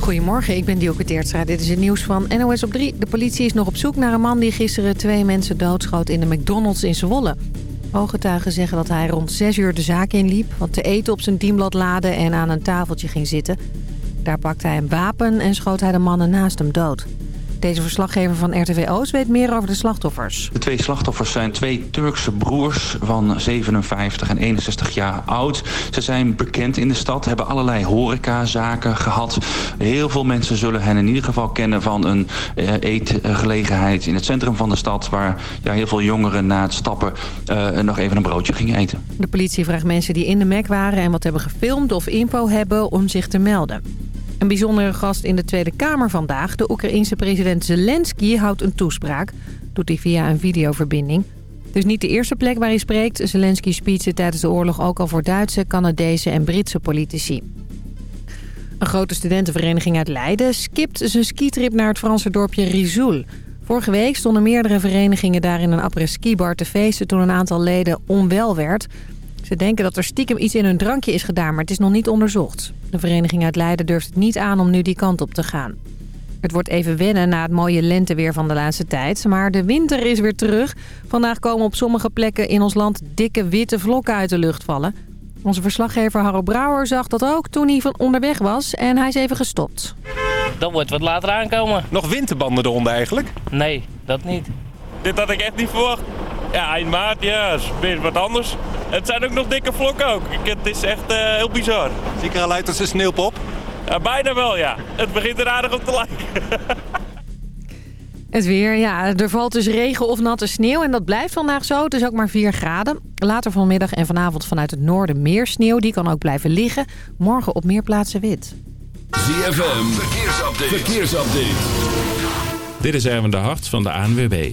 Goedemorgen, ik ben Dioke Teertstra. Dit is het nieuws van NOS op 3. De politie is nog op zoek naar een man die gisteren twee mensen doodschoot in de McDonald's in Zwolle. Ooggetuigen zeggen dat hij rond 6 uur de zaak inliep... wat te eten op zijn dienblad laadde en aan een tafeltje ging zitten. Daar pakte hij een wapen en schoot hij de mannen naast hem dood. Deze verslaggever van RTV Oost weet meer over de slachtoffers. De twee slachtoffers zijn twee Turkse broers van 57 en 61 jaar oud. Ze zijn bekend in de stad, hebben allerlei horecazaken gehad. Heel veel mensen zullen hen in ieder geval kennen van een uh, eetgelegenheid in het centrum van de stad... waar ja, heel veel jongeren na het stappen uh, nog even een broodje gingen eten. De politie vraagt mensen die in de Mac waren en wat hebben gefilmd of info hebben om zich te melden. Een bijzondere gast in de Tweede Kamer vandaag. De Oekraïense president Zelensky houdt een toespraak. Doet hij via een videoverbinding. Is niet de eerste plek waar hij spreekt. Zelensky speechte tijdens de oorlog ook al voor Duitse, Canadese en Britse politici. Een grote studentenvereniging uit Leiden skipt zijn skitrip naar het Franse dorpje Rizoul. Vorige week stonden meerdere verenigingen daar in een après-ski-bar te feesten... toen een aantal leden onwel werd... Ze denken dat er stiekem iets in hun drankje is gedaan, maar het is nog niet onderzocht. De vereniging uit Leiden durft het niet aan om nu die kant op te gaan. Het wordt even wennen na het mooie lenteweer van de laatste tijd. Maar de winter is weer terug. Vandaag komen op sommige plekken in ons land dikke witte vlokken uit de lucht vallen. Onze verslaggever Harro Brouwer zag dat ook toen hij van onderweg was en hij is even gestopt. Dat wordt wat later aankomen. Nog winterbanden eronder eigenlijk? Nee, dat niet. Dit had ik echt niet verwacht. Ja, eind maart, ja, is weer wat anders. Het zijn ook nog dikke vlokken ook. Het is echt uh, heel bizar. Zie ik er al uit als een sneeuwpop? Ja, bijna wel, ja. Het begint er aardig op te lijken. Het weer, ja. Er valt dus regen of natte sneeuw en dat blijft vandaag zo. Het is ook maar 4 graden. Later vanmiddag en vanavond vanuit het noorden meer sneeuw. Die kan ook blijven liggen. Morgen op meer plaatsen wit. ZFM, verkeersupdate. verkeersupdate. Dit is Erwin de Hart van de ANWB.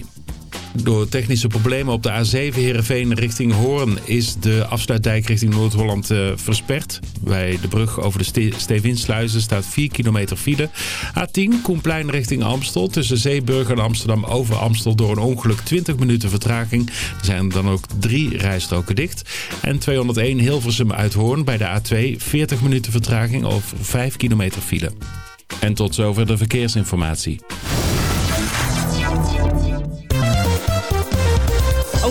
Door technische problemen op de A7 Heerenveen richting Hoorn is de afsluitdijk richting Noord-Holland uh, versperd. Bij de brug over de Ste Stevinsluizen staat 4 kilometer file. A10 Koenplein richting Amstel tussen Zeeburg en Amsterdam over Amstel door een ongeluk 20 minuten vertraging. Er zijn dan ook drie rijstroken dicht. En 201 Hilversum uit Hoorn bij de A2 40 minuten vertraging over 5 kilometer file. En tot zover de verkeersinformatie.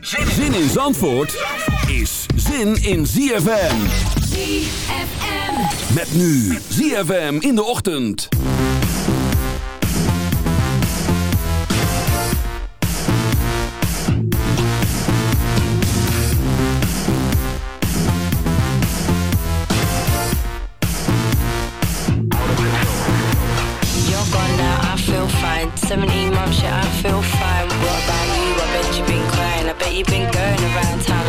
Zin in Zandvoort is zin in ZFM. ZFM. Met nu ZFM in de ochtend. You're gone now, I feel fine. 17 months, yeah, I feel fine. even going around town.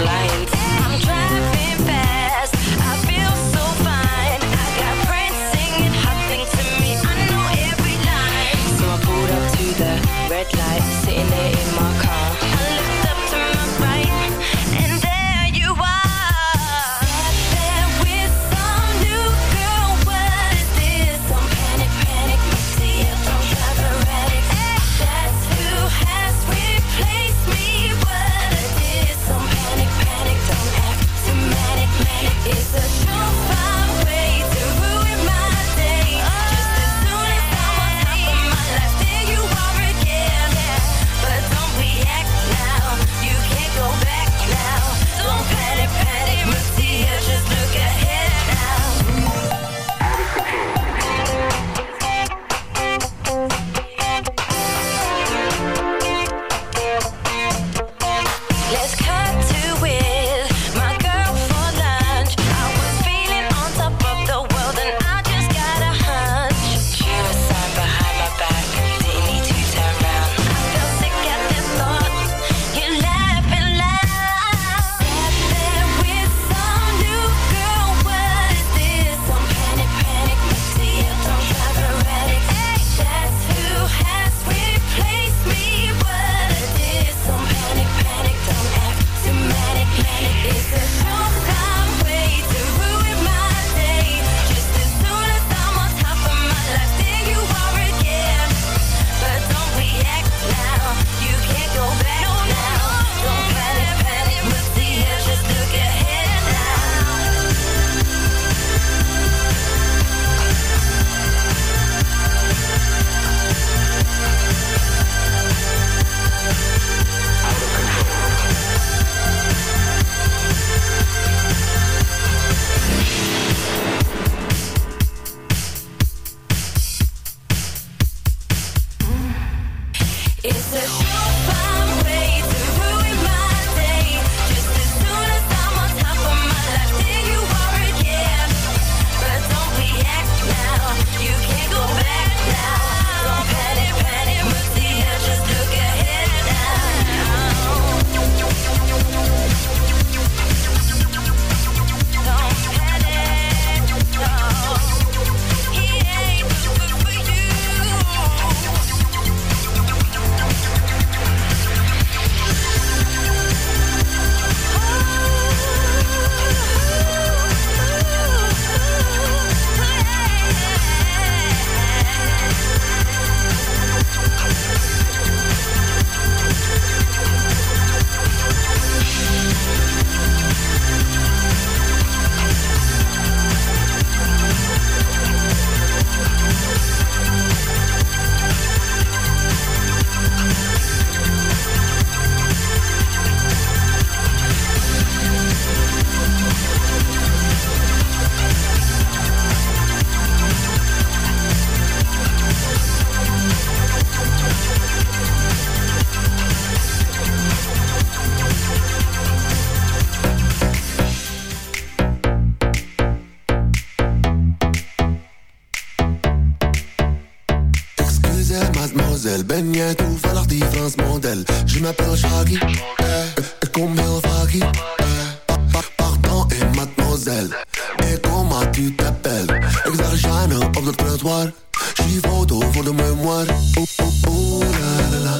vibrante au fond de mémoire. Oh, oh, oh, la, la, la.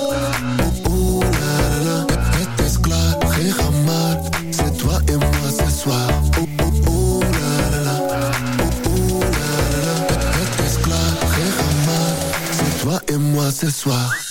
Oh, oh, la, la, la. geen esclave, C'est toi et moi ce soir. Oh, oh, oh, la, la, la. Oh, oh, la, la, la. T'es esclave, C'est toi et moi ce soir.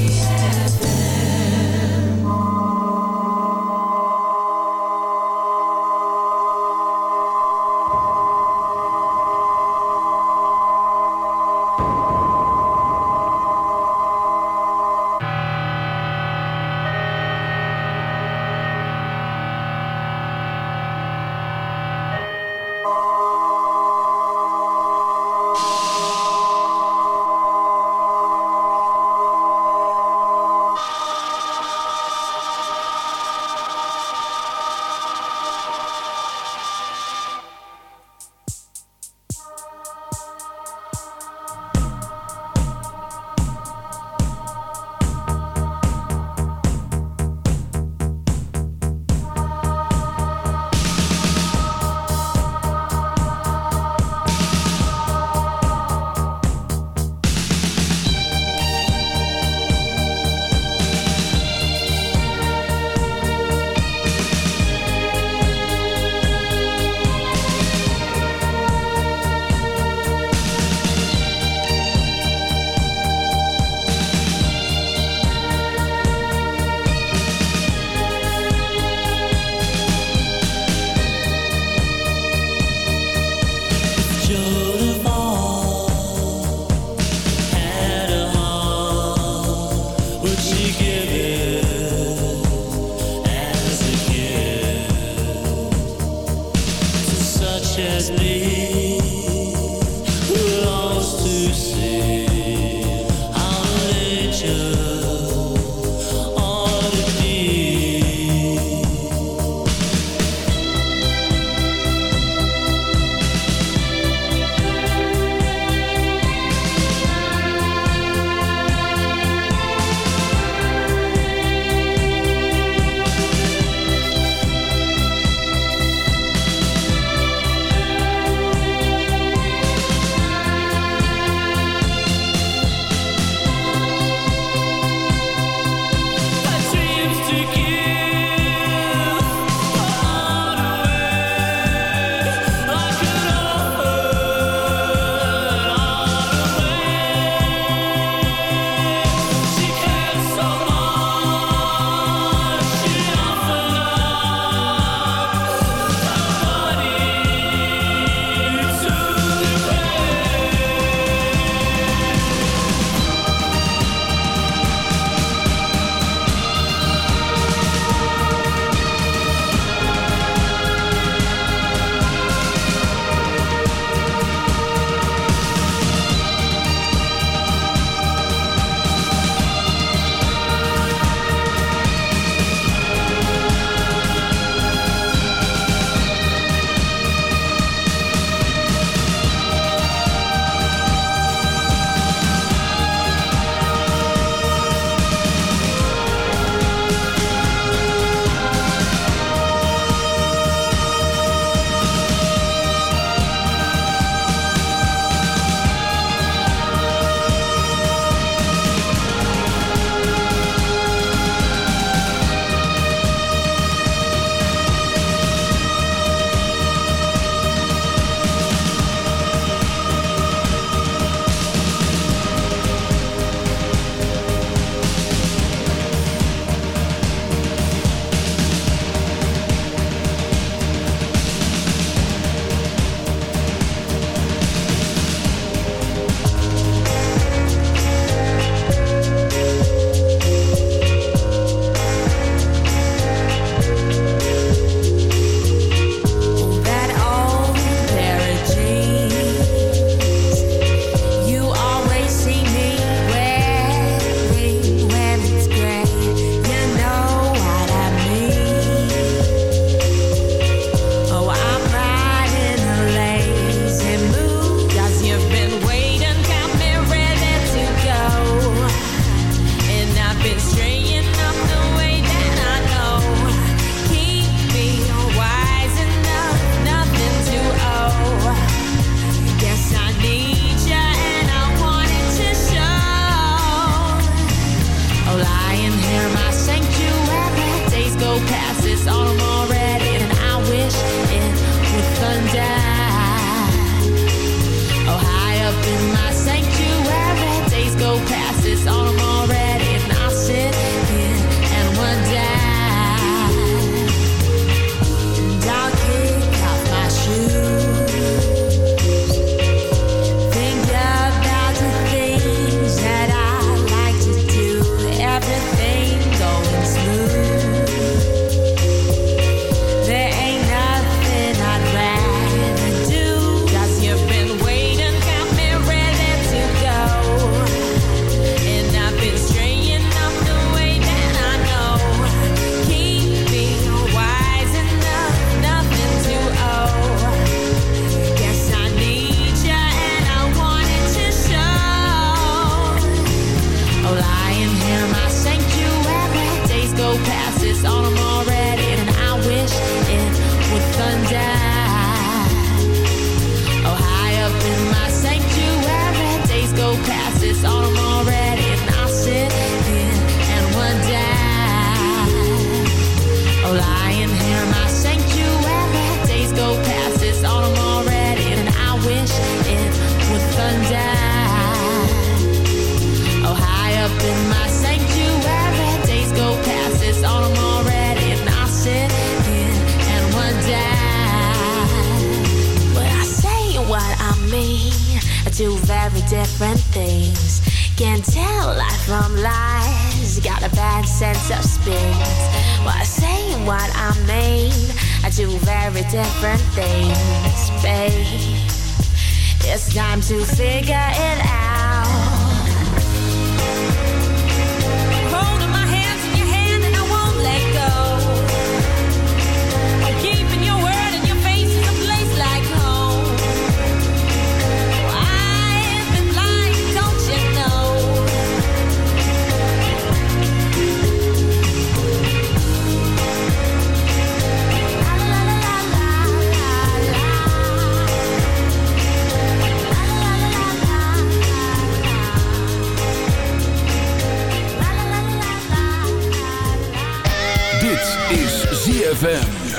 ZFM.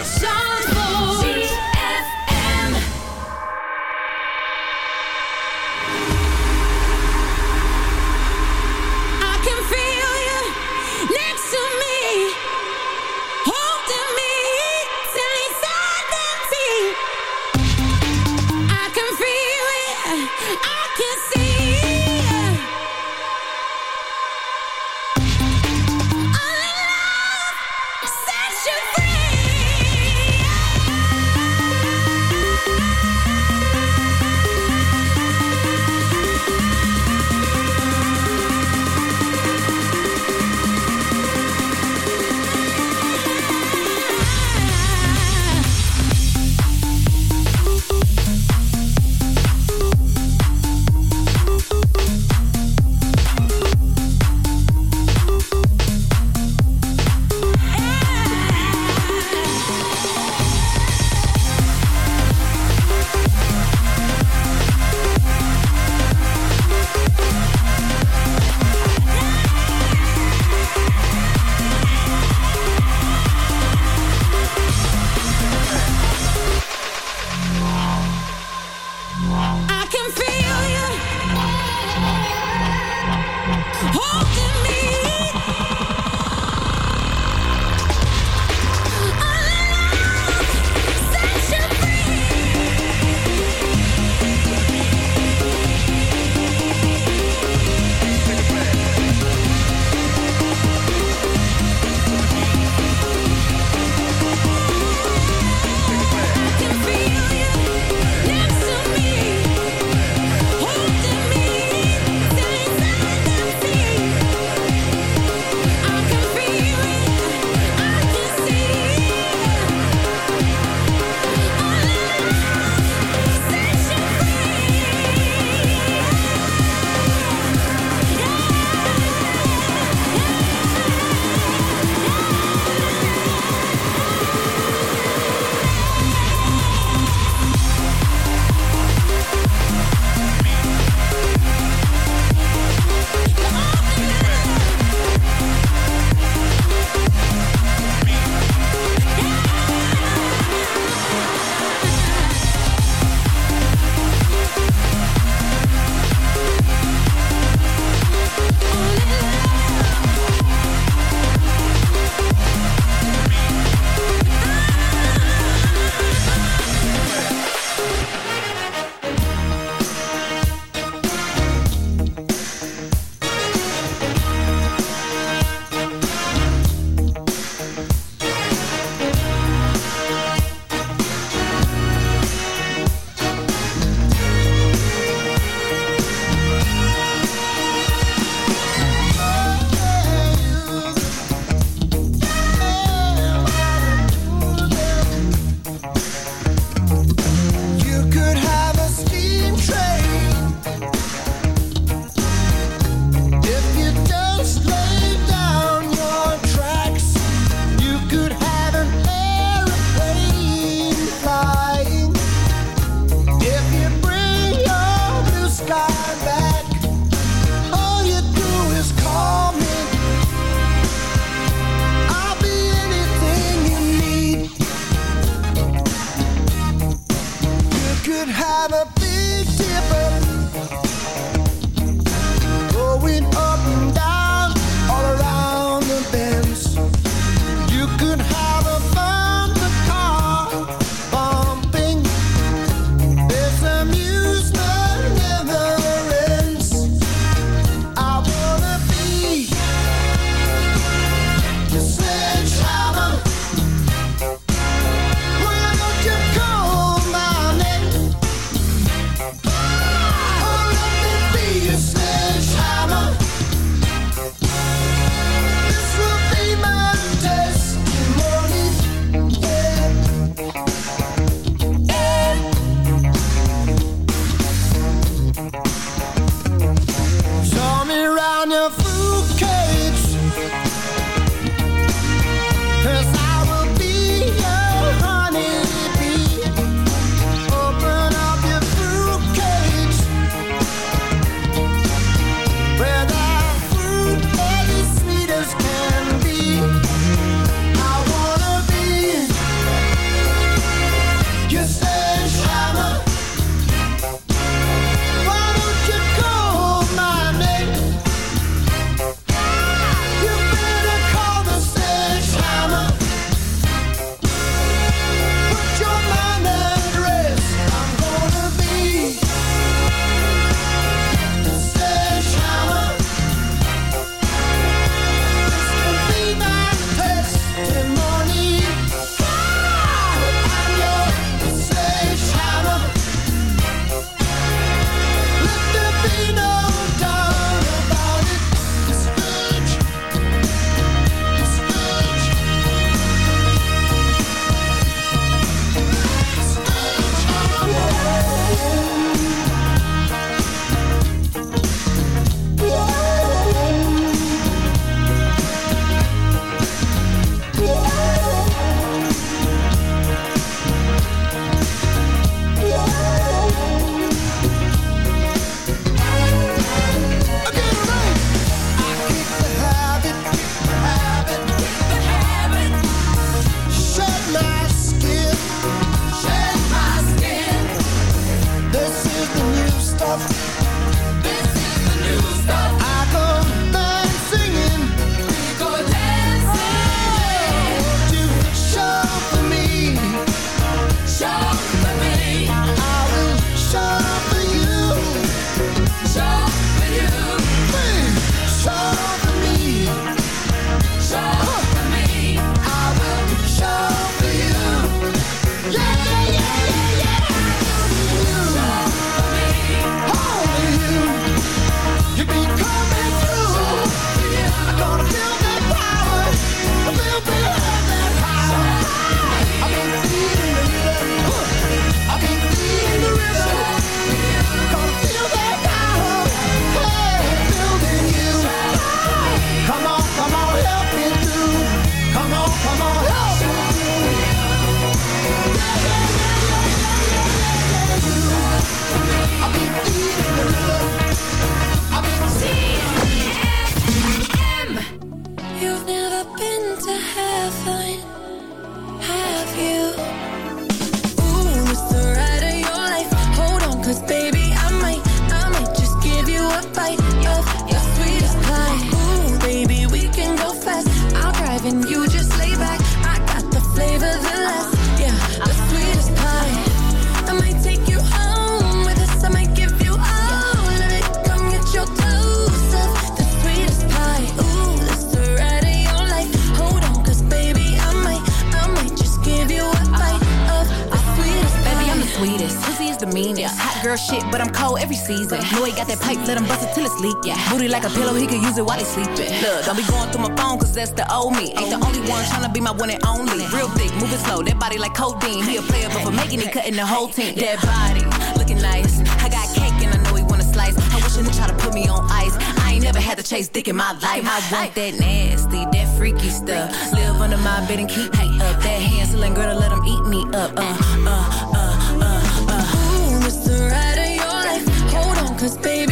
Yeah. Booty like a pillow, he could use it while he sleeping. Look, don't be going through my phone, cause that's the old me. Ain't the only one tryna be my one and only. Real thick, moving slow, that body like codeine. He a player, but for making it, cutting the whole team. That body, looking nice. I got cake and I know he wanna slice. I wish he try to put me on ice. I ain't never had to chase dick in my life. I want that nasty, that freaky stuff. Live under my bed and keep me up. That Hansel girl to let him eat me up. Uh, uh, uh, uh, uh. Ooh, it's the ride of your life. Hold on, 'cause baby,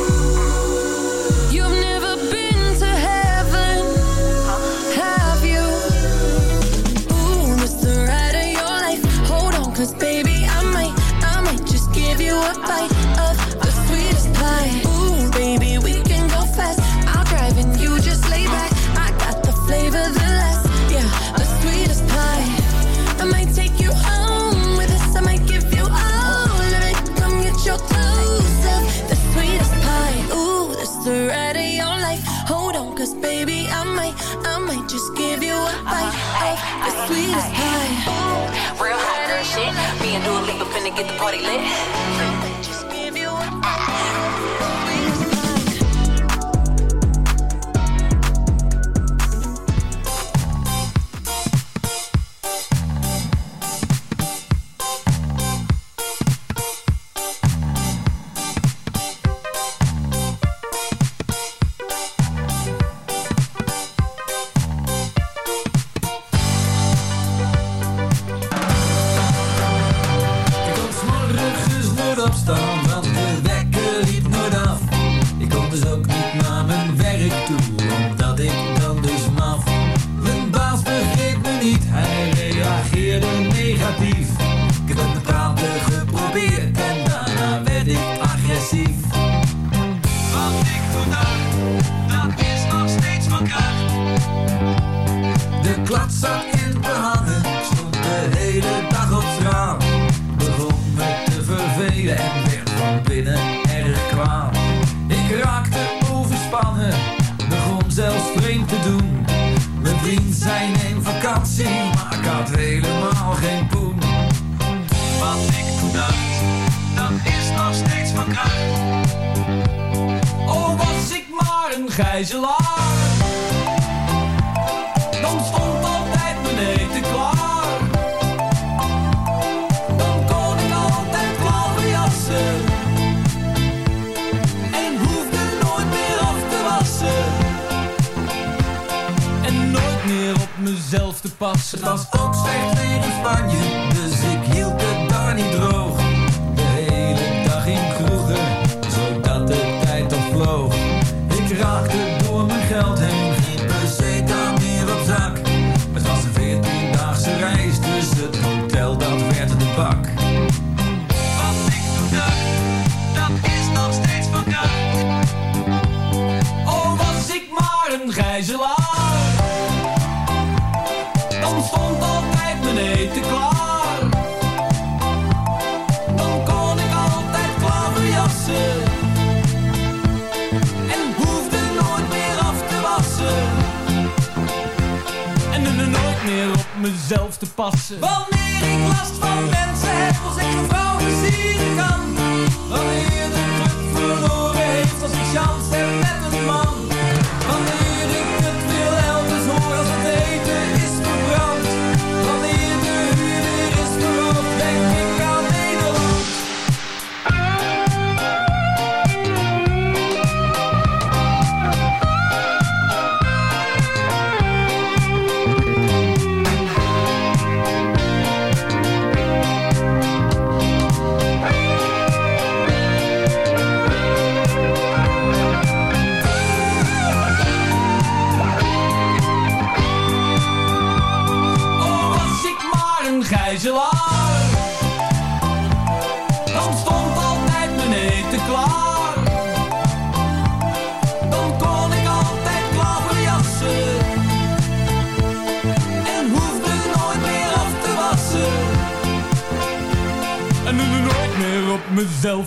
A bite of the sweetest pie. Ooh, baby, we can go fast. I'll drive and you just lay back. I got the flavor, yeah, the sweetest pie. I might take you home with us. I might give you all of it. Come get your the sweetest pie. Ooh, the ride of your life. Hold on, 'cause baby, I might, I might just give you a bite of the sweetest pie. Real hot girl shit. Me and Dua get the party lit. Was te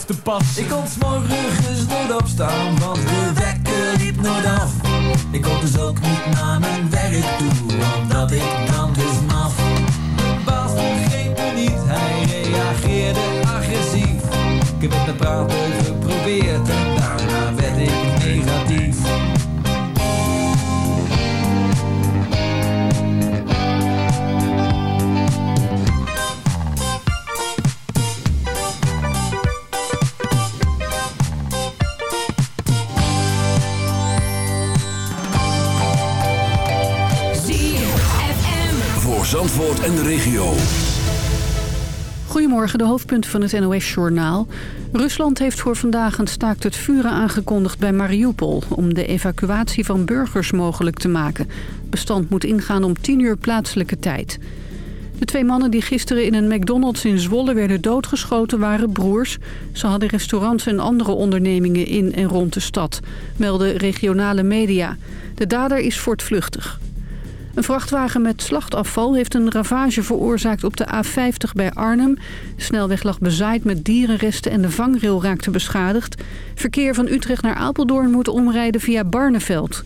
te. Ik kon 's morgens nooit opstaan, want de wekker liep nooit af. Ik kon dus ook niet naar Van het NOS-journaal. Rusland heeft voor vandaag een staakt het vuren aangekondigd bij Mariupol... om de evacuatie van burgers mogelijk te maken. Bestand moet ingaan om 10 uur plaatselijke tijd. De twee mannen die gisteren in een McDonald's in Zwolle werden doodgeschoten waren broers. Ze hadden restaurants en andere ondernemingen in en rond de stad, melden regionale media. De dader is voortvluchtig. Een vrachtwagen met slachtafval heeft een ravage veroorzaakt op de A50 bij Arnhem. De snelweg lag bezaaid met dierenresten en de vangrail raakte beschadigd. Verkeer van Utrecht naar Apeldoorn moet omrijden via Barneveld.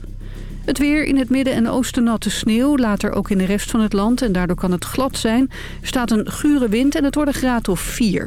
Het weer in het midden en oosten natte sneeuw, later ook in de rest van het land en daardoor kan het glad zijn. Staat een gure wind en het wordt een graad of 4.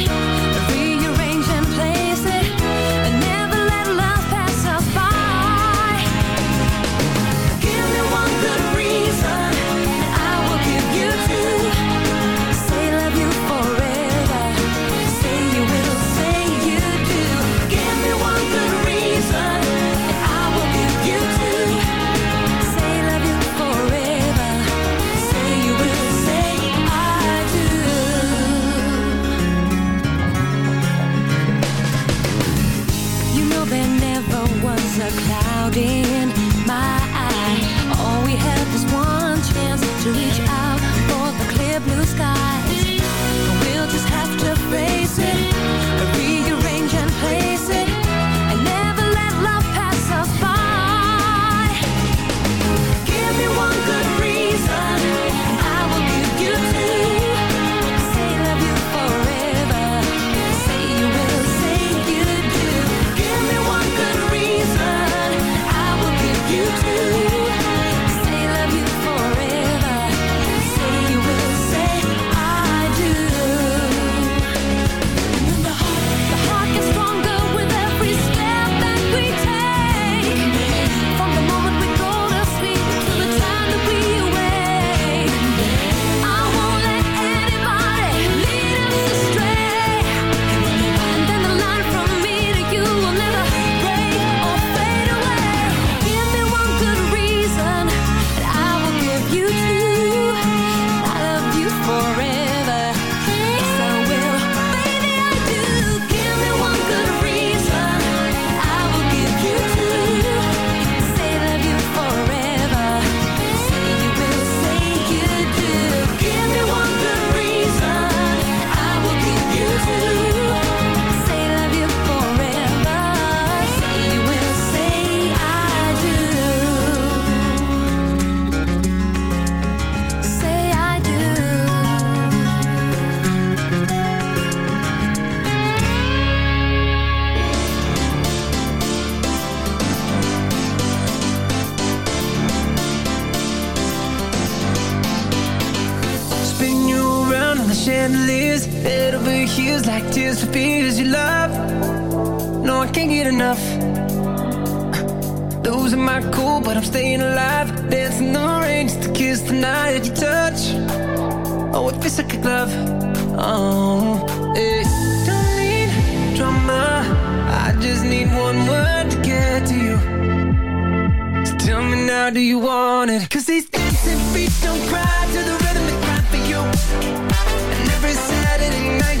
like tears for fears you love. No, I can't get enough. Losing my cool, but I'm staying alive. Dancing the rain just to kiss the night that you touch. Oh, it feels like a glove. Oh, hey. Don't need drama. I just need one word to get to you. So tell me now, do you want it? Cause these dancing feet don't cry to the rhythm they cry for you. And every Saturday night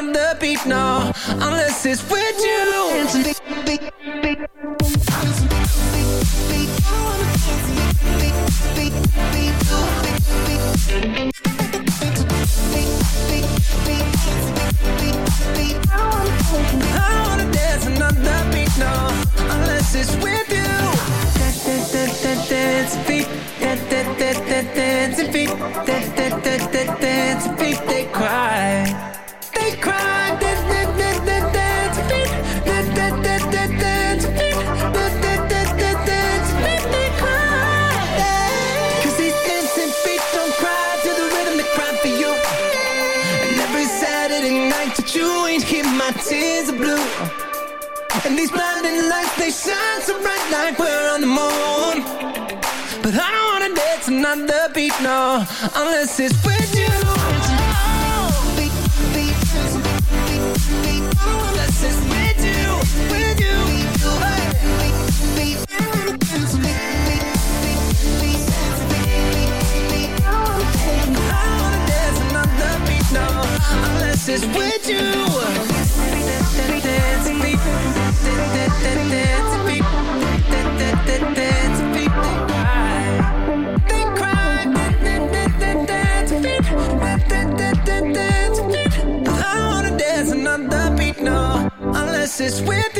another beat, no, unless it's with you. Dance another beat, no, unless it's with you. It's with you. I wanna dance beat, no, unless it's with you. It's with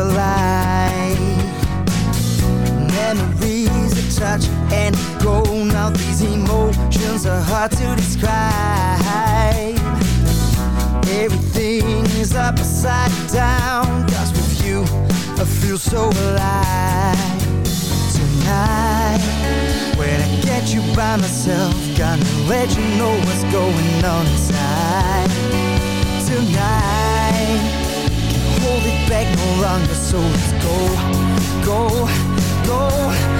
your life. Memories, a touch and go. Now these emotions are hard to describe. Everything is upside down. Cause with you, I feel so alive. Tonight, when I get you by myself Gonna let you know what's going on inside. Tonight hold it back no longer, so let's go, go, go,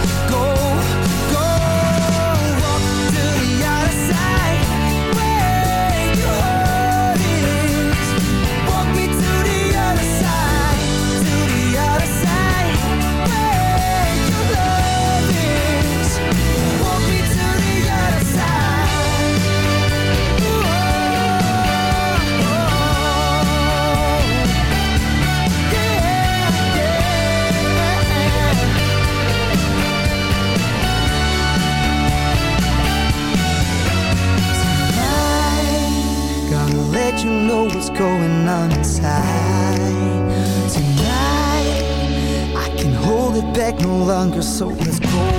Back no longer, so let's. Go.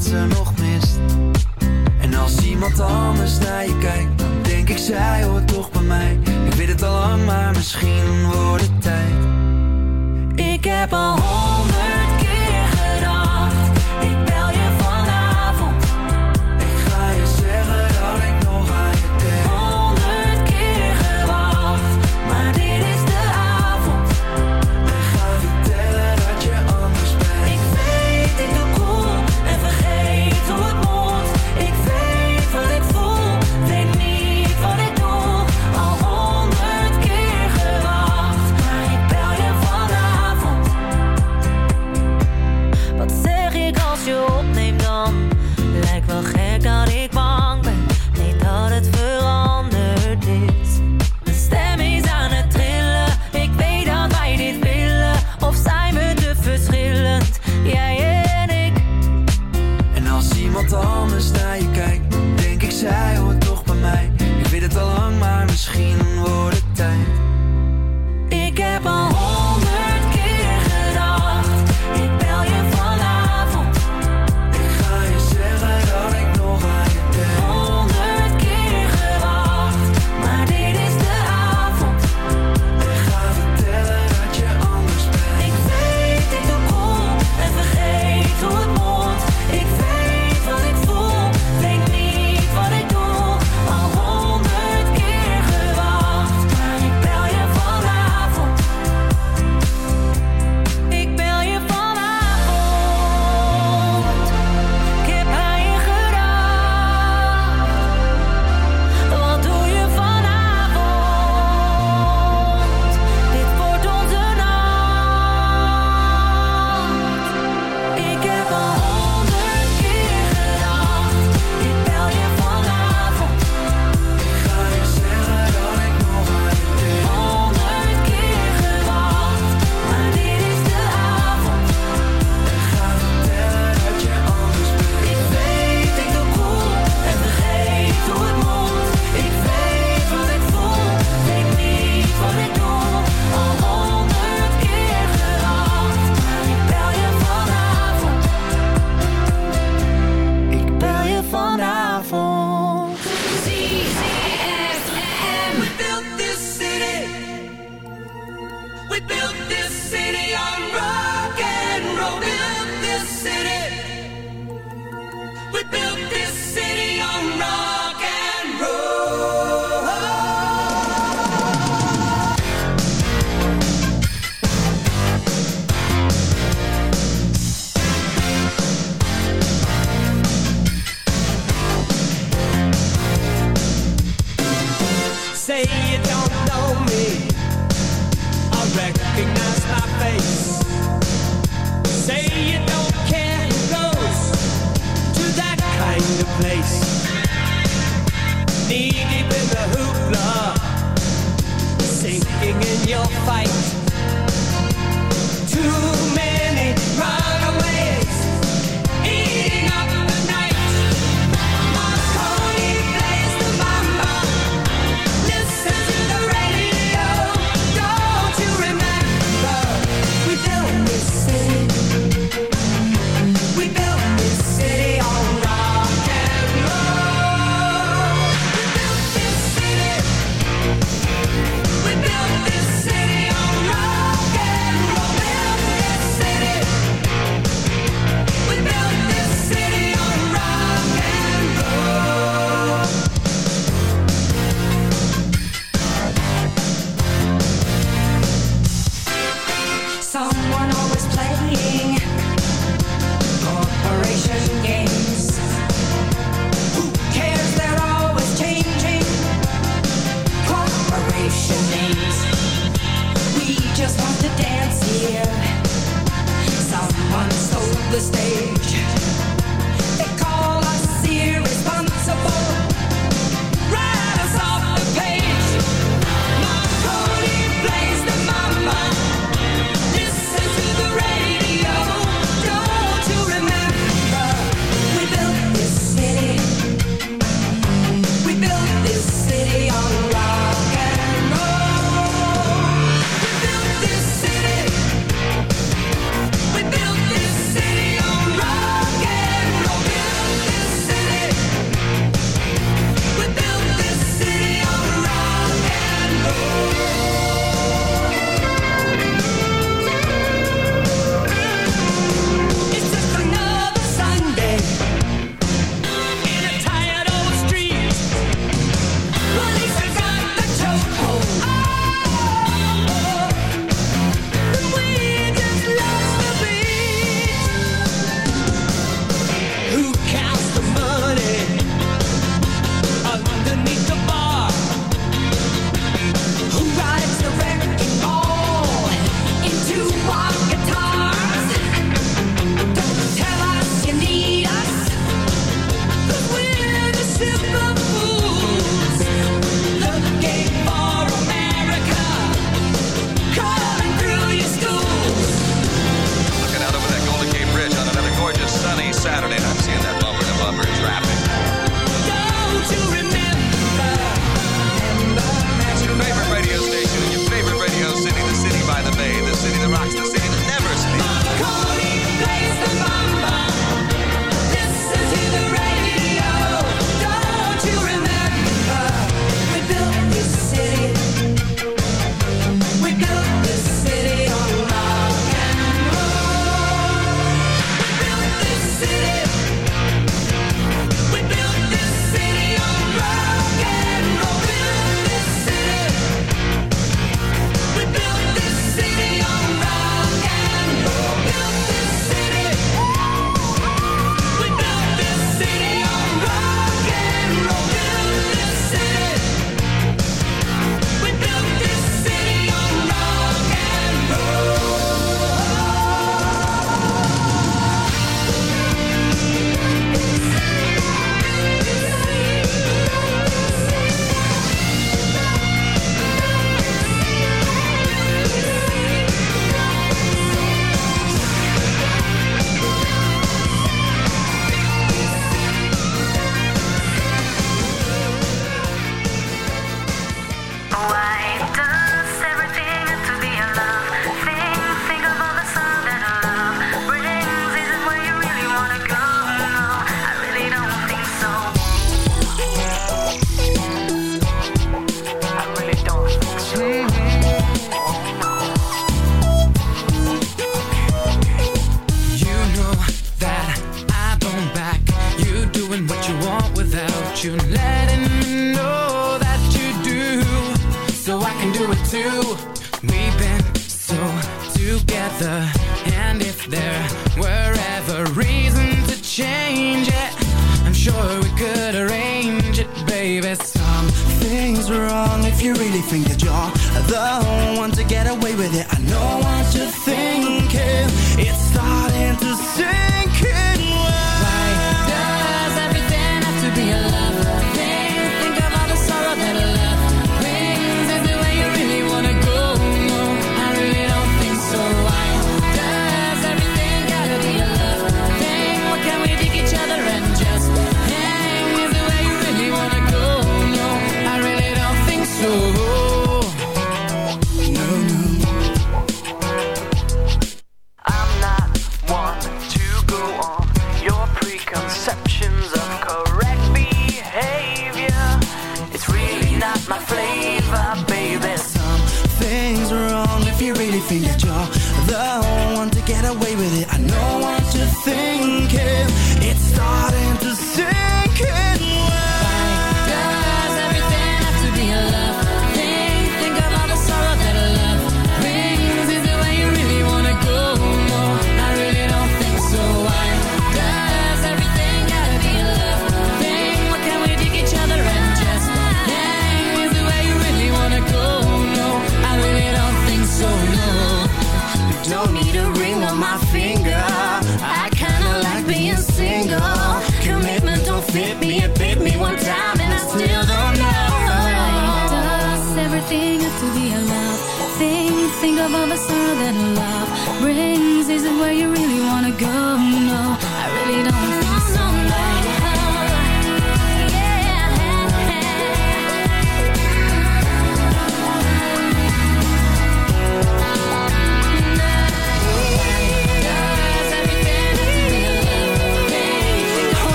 Laatste nog mist. En als iemand anders naar je kijkt, dan denk ik zij hoort toch bij mij. Ik weet het al lang, maar misschien wordt het tijd. Ik heb al